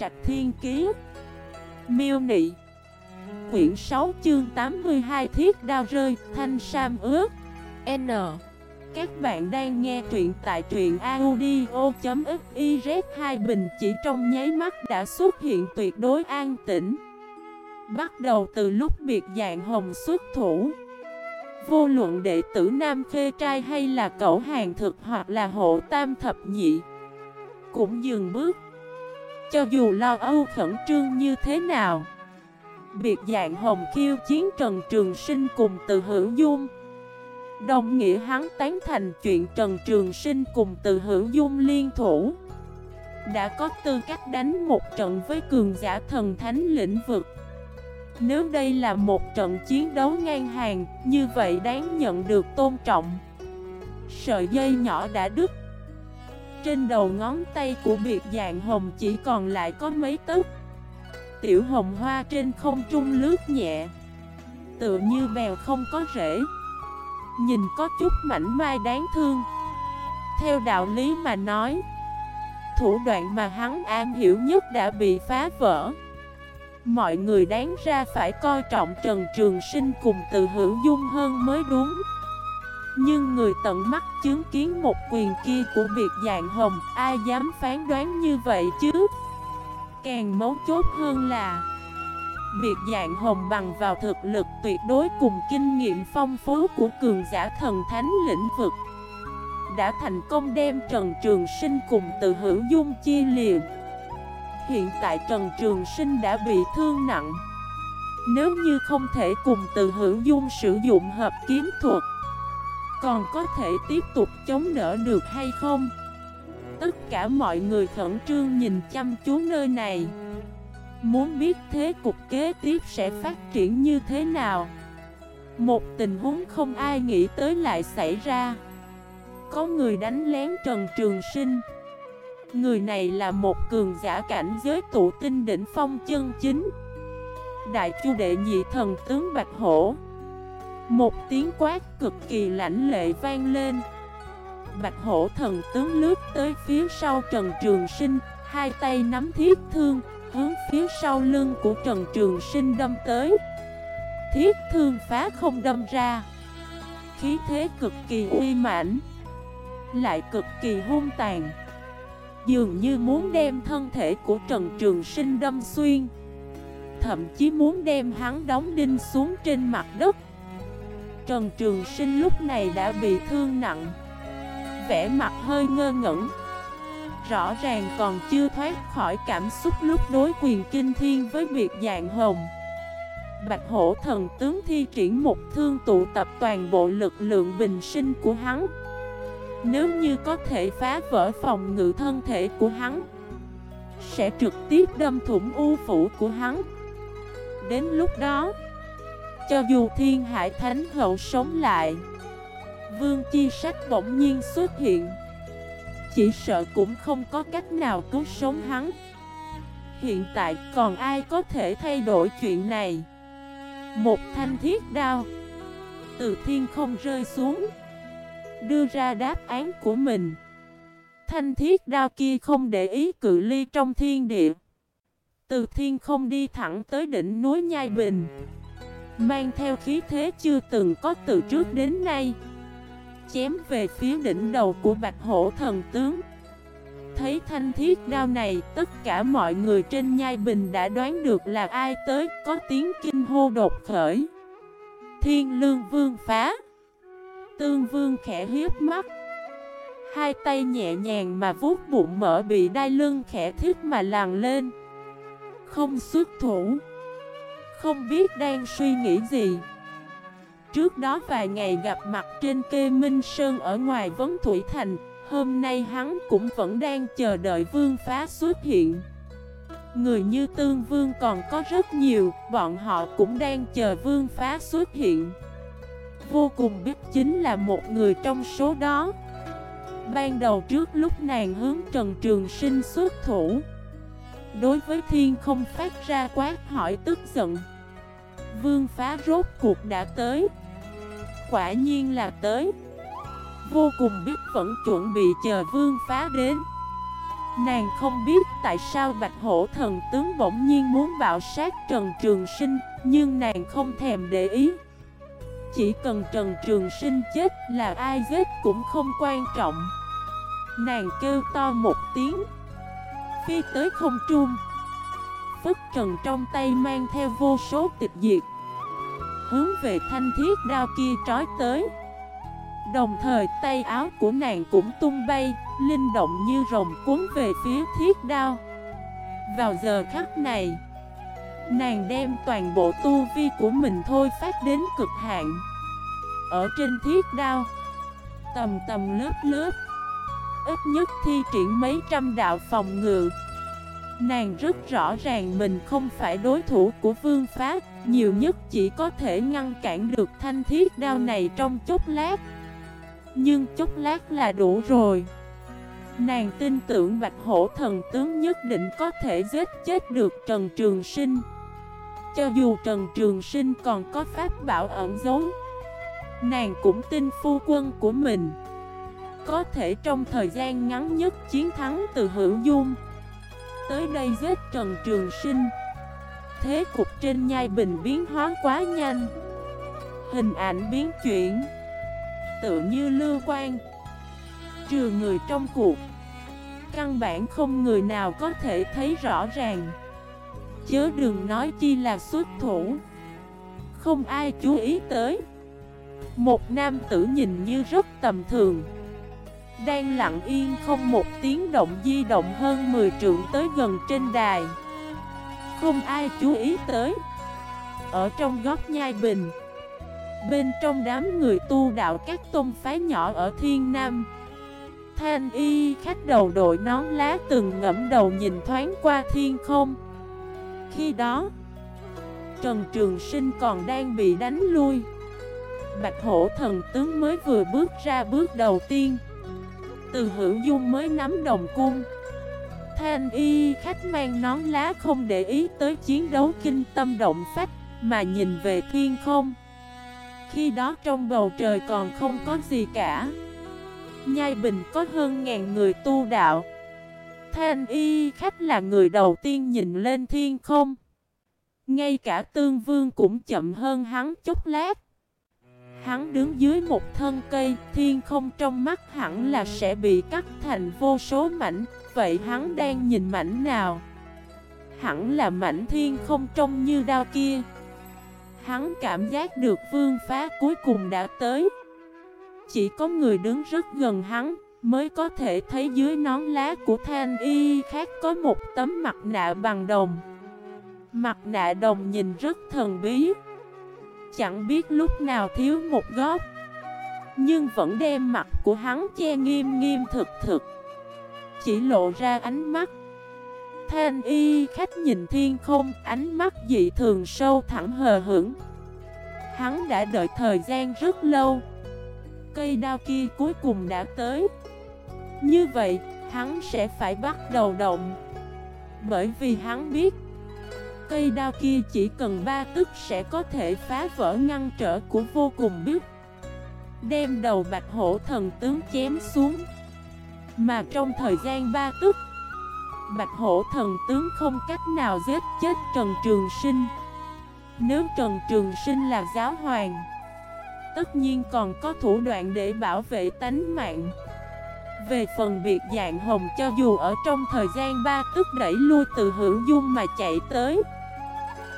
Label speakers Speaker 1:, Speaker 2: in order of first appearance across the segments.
Speaker 1: Trạch Thiên Kiế Miêu Nị. Quyển 6 chương 82 Thiết đao rơi, Thanh Sam ướt N. Các bạn đang nghe truyện tại truyện audio.xyz Hai bình chỉ trong nháy mắt đã xuất hiện tuyệt đối an tĩnh. Bắt đầu từ lúc biệt dạng hồng xuất thủ. Vô luận đệ tử nam khê trai hay là cậu hàng thực hoặc là hộ tam thập nhị, Cũng dừng bước. Cho dù lo âu khẩn trương như thế nào Biệt dạng hồng khiêu chiến Trần Trường Sinh cùng từ hữu dung Đồng nghĩa hắn tán thành chuyện Trần Trường Sinh cùng từ hữu dung liên thủ Đã có tư cách đánh một trận với cường giả thần thánh lĩnh vực nếu đây là một trận chiến đấu ngang hàng, như vậy đáng nhận được tôn trọng. Sợi dây nhỏ đã đứt. Trên đầu ngón tay của biệt dạng hồng chỉ còn lại có mấy tấc. Tiểu hồng hoa trên không trung lướt nhẹ. Tựa như bèo không có rễ. Nhìn có chút mảnh mai đáng thương. Theo đạo lý mà nói, thủ đoạn mà hắn am hiểu nhất đã bị phá vỡ. Mọi người đáng ra phải coi trọng Trần Trường Sinh cùng từ hữu dung hơn mới đúng nhưng người tận mắt chứng kiến một quyền kia của biệt dạng hồng, Ai dám phán đoán như vậy chứ? Càng mấu chốt hơn là Biệt dạng hồng bằng vào thực lực tuyệt đối cùng kinh nghiệm phong phú của cường giả thần thánh lĩnh vực, Đã thành công đem Trần Trường Sinh cùng từ hữu dung chia liền Hiện tại Trần Trường Sinh đã bị thương nặng. Nếu như không thể cùng từ hữu dung sử dụng hợp kiếm thuật còn có thể tiếp tục chống đỡ được hay không? Tất cả mọi người khẩn trương nhìn chăm chú nơi này. Muốn biết thế cục kế tiếp sẽ phát triển như thế nào? Một tình huống không ai nghĩ tới lại xảy ra. Có người đánh lén Trần Trường Sinh. Người này là một cường giả cảnh giới tụ tinh đỉnh phong chân chính. Đại chu đệ nhị thần tướng Bạch Hổ. Một tiếng quát cực kỳ lãnh lệ vang lên. Bạch Hổ thần tướng lướt tới phía sau Trần Trường Sinh, Hai tay nắm thiết thương, Hướng phía sau lưng của Trần Trường Sinh đâm tới. Thiết thương phá không đâm ra. Khí thế cực kỳ uy mãnh, Lại cực kỳ hung tàn. Dường như muốn đem thân thể của Trần Trường Sinh đâm xuyên, Thậm chí muốn đem hắn đóng đinh xuống trên mặt đất. Trần Trường Sinh lúc này đã bị thương nặng. Vẻ mặt hơi ngơ ngẩn. Rõ ràng còn chưa thoát khỏi cảm xúc lúc đối quyền kinh thiên với biệt dạng hồng. Bạch hổ thần tướng thi triển một thương tụ tập toàn bộ lực lượng bình sinh của hắn. Nếu như có thể phá vỡ phòng ngự thân thể của hắn, Sẽ trực tiếp đâm thủng u phủ của hắn. Đến lúc đó cho dù thiên hải thánh hậu sống lại. Vương chi sách bỗng nhiên xuất hiện. Chỉ sợ cũng không có cách nào cứu sống hắn. Hiện tại còn ai có thể thay đổi chuyện này? Một thanh thiết đao Từ thiên không rơi xuống, Đưa ra đáp án của mình. Thanh thiết đao kia không để ý cự ly trong thiên địa. Từ thiên không đi thẳng tới đỉnh núi Nhai Bình. Mang theo khí thế chưa từng có từ trước đến nay. Chém về phía đỉnh đầu của bạch hổ thần tướng. Thấy thanh thiết đao này, Tất cả mọi người trên Nhai Bình đã đoán được là ai tới, Có tiếng kinh hô đột khởi. Thiên lương vương phá. Tương vương khẽ hiếp mắt. Hai tay nhẹ nhàng mà vuốt bụng mở bị đai lưng khẽ thiết mà làng lên. Không xuất thủ. Không biết đang suy nghĩ gì. Trước đó vài ngày gặp mặt trên kê Minh Sơn ở ngoài Vấn Thủy Thành, Hôm nay hắn cũng vẫn đang chờ đợi vương phá xuất hiện. Người như tương vương còn có rất nhiều, Bọn họ cũng đang chờ vương phá xuất hiện. Vô cùng biết chính là một người trong số đó. Ban đầu trước lúc nàng hướng Trần Trường Sinh xuất thủ Đối với thiên không phát ra quát hỏi tức giận. Vương phá rốt cuộc đã tới. Quả nhiên là tới. Vô cùng biết vẫn chuẩn bị chờ vương phá đến. Nàng không biết tại sao Bạch Hổ thần tướng bỗng nhiên muốn bạo sát Trần Trường Sinh, Nhưng nàng không thèm để ý. Chỉ cần Trần Trường Sinh chết là ai giết cũng không quan trọng. Nàng kêu to một tiếng Phi tới không trung. Phất trần trong tay mang theo vô số tịch diệt, Hướng về thanh thiết đao kia trói tới. Đồng thời tay áo của nàng cũng tung bay, Linh động như rồng cuốn về phía thiết đao. Vào giờ khắc này, Nàng đem toàn bộ tu vi của mình thôi phát đến cực hạn. Ở trên thiết đao, Tầm tầm lớp lớp Ít nhất thi triển mấy trăm đạo phòng ngự. Nàng rất rõ ràng mình không phải đối thủ của vương pháp Nhiều nhất chỉ có thể ngăn cản được thanh thiết đao này trong chốc lát. Nhưng chốc lát là đủ rồi. Nàng tin tưởng Bạch Hổ thần tướng nhất định có thể giết chết được Trần Trường Sinh. Cho dù Trần Trường Sinh còn có pháp bảo ẩn giấu, Nàng cũng tin phu quân của mình. Có thể trong thời gian ngắn nhất chiến thắng từ hữu dung. Tới đây giết Trần Trường Sinh. Thế cục trên nhai bình biến hóa quá nhanh. Hình ảnh biến chuyển. Tự như lưu quan Trừ người trong cuộc. Căn bản không người nào có thể thấy rõ ràng. Chớ đừng nói chi là xuất thủ. Không ai chú ý tới. Một nam tử nhìn như rất tầm thường đang lặng yên không một tiếng động di động hơn 10 trượng tới gần trên đài. Không ai chú ý tới. Ở trong góc nhai bình, Bên trong đám người tu đạo các tôn phái nhỏ ở Thiên Nam. Thanh y khách đầu đội nón lá từng ngẫm đầu nhìn thoáng qua thiên không. Khi đó, Trần Trường Sinh còn đang bị đánh lui. Bạch hổ thần tướng mới vừa bước ra bước đầu tiên từ hữu dung mới nắm đồng cung. Thanh y khách mang nón lá không để ý tới chiến đấu kinh tâm động phách Mà nhìn về thiên không. Khi đó trong bầu trời còn không có gì cả. Nhai Bình có hơn ngàn người tu đạo. Thanh y khách là người đầu tiên nhìn lên thiên không. Ngay cả tương vương cũng chậm hơn hắn chút lát. Hắn đứng dưới một thân cây, thiên không trong mắt hẳn là sẽ bị cắt thành vô số mảnh, vậy hắn đang nhìn mảnh nào? Hẳn là mảnh thiên không trông như đao kia. Hắn cảm giác được vương phá cuối cùng đã tới. Chỉ có người đứng rất gần hắn, mới có thể thấy dưới nón lá của thanh y khác có một tấm mặt nạ bằng đồng. Mặt nạ đồng nhìn rất thần bí chẳng biết lúc nào thiếu một góc Nhưng vẫn đem mặt của hắn che nghiêm nghiêm thực thực. Chỉ lộ ra ánh mắt. Thanh y khách nhìn thiên không Ánh mắt dị thường sâu thẳng hờ hững. Hắn đã đợi thời gian rất lâu. Cây đao kia cuối cùng đã tới. Như vậy, hắn sẽ phải bắt đầu động. Bởi vì hắn biết Cây đao kia chỉ cần ba tức sẽ có thể phá vỡ ngăn trở của vô cùng biết. Đem đầu bạch hổ thần tướng chém xuống. Mà trong thời gian ba tức, Bạch hổ thần tướng không cách nào giết chết Trần Trường Sinh. Nếu Trần Trường Sinh là giáo hoàng, Tất nhiên còn có thủ đoạn để bảo vệ tánh mạng. Về phần biệt dạng hồng cho dù ở trong thời gian ba tức đẩy lui từ hữu dung mà chạy tới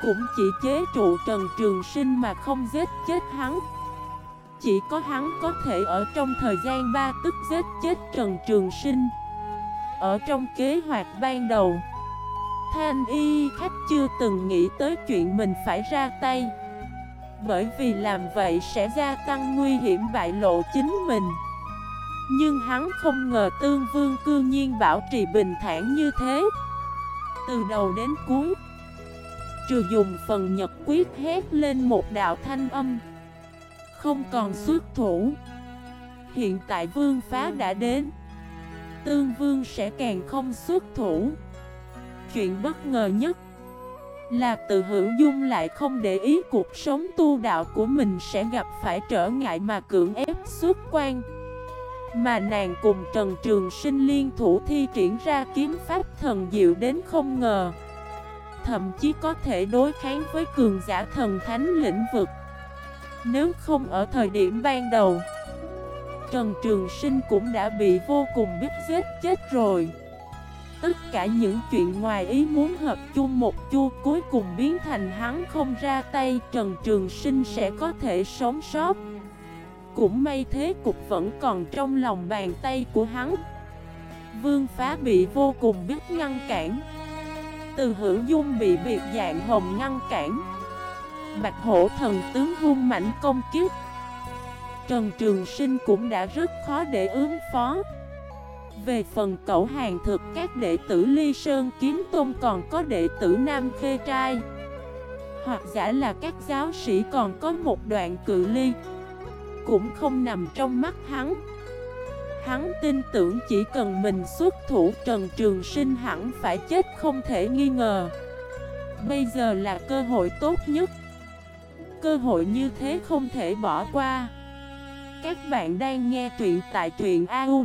Speaker 1: cũng chỉ chế trụ Trần Trường Sinh mà không giết chết hắn. Chỉ có hắn có thể ở trong thời gian ba tức giết chết Trần Trường Sinh. Ở trong kế hoạch ban đầu, Thanh y khách chưa từng nghĩ tới chuyện mình phải ra tay. Bởi vì làm vậy sẽ gia tăng nguy hiểm bại lộ chính mình. Nhưng hắn không ngờ tương vương cư nhiên bảo trì bình thản như thế. Từ đầu đến cuối Trừ dùng phần nhật quyết hét lên một đạo thanh âm. Không còn xuất thủ. Hiện tại vương phá đã đến. Tương vương sẽ càng không xuất thủ. Chuyện bất ngờ nhất Là từ hữu dung lại không để ý cuộc sống tu đạo của mình sẽ gặp phải trở ngại mà cưỡng ép xuất quan. Mà nàng cùng Trần Trường Sinh liên thủ thi triển ra kiếm pháp thần diệu đến không ngờ. Thậm chí có thể đối kháng với cường giả thần thánh lĩnh vực. Nếu không ở thời điểm ban đầu, Trần Trường Sinh cũng đã bị vô cùng biết giết chết rồi. Tất cả những chuyện ngoài ý muốn hợp chung một chu cuối cùng biến thành hắn không ra tay, Trần Trường Sinh sẽ có thể sống sót. Cũng may thế cục vẫn còn trong lòng bàn tay của hắn. Vương phá bị vô cùng biết ngăn cản. Từ hữu dung bị biệt dạng hồng ngăn cản. Bạch hổ thần tướng hung mạnh công kiếp Trần Trường Sinh cũng đã rất khó để ứng phó. Về phần cậu hàng thực, các đệ tử Ly Sơn Kiếm Tôn còn có đệ tử Nam Khê Trai. Hoặc giả là các giáo sĩ còn có một đoạn cự ly. Cũng không nằm trong mắt hắn. Hắn tin tưởng chỉ cần mình xuất thủ, Trần Trường Sinh hẳn phải chết không thể nghi ngờ. Bây giờ là cơ hội tốt nhất. Cơ hội như thế không thể bỏ qua. Các bạn đang nghe truyện tại truyện audio.fif